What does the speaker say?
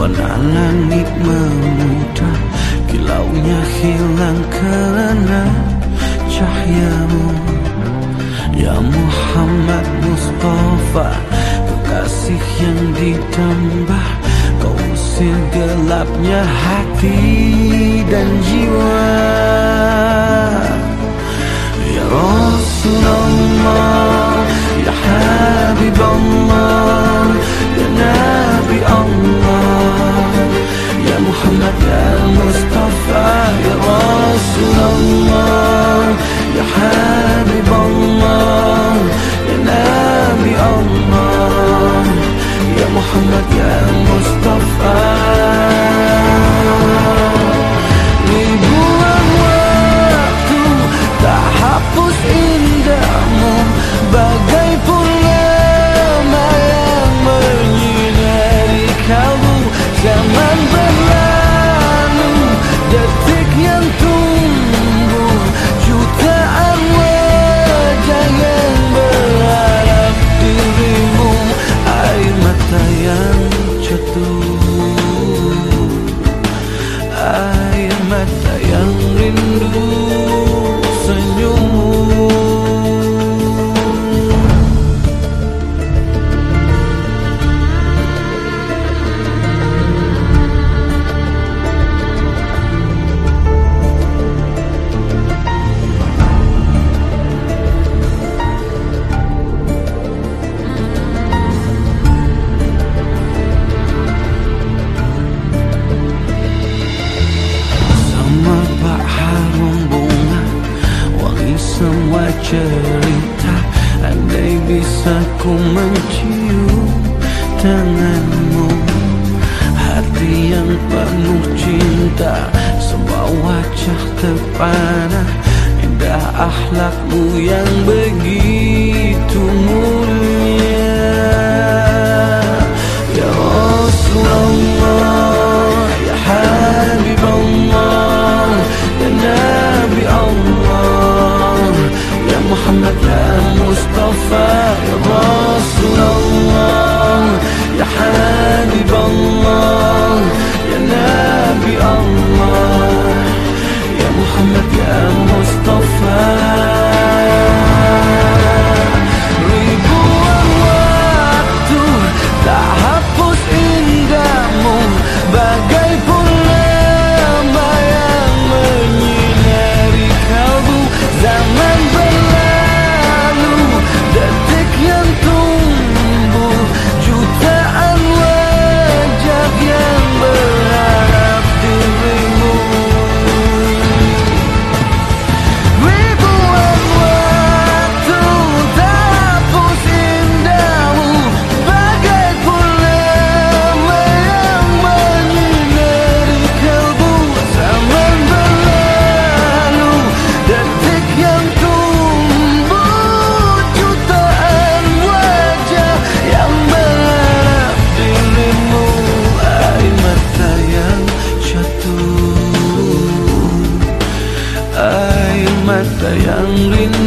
menanam langit memudar Kilaunya hilang karena cahayamu. Ya Muhammad Mustafa Kekasih yang ditambah Kau usir gelapnya hati dan jiwa. Ya Rasulullah Ya Habibullah Rasulullah Ya Habib Allah Ya Nabi Allah Ya Muhammad Ya Mustafa Ribuan cerita Andai bisa ku mencium tanganmu. Hati yang penuh cinta Sebuah wajah terpanah Indah akhlakmu yang begitu mulia. yang.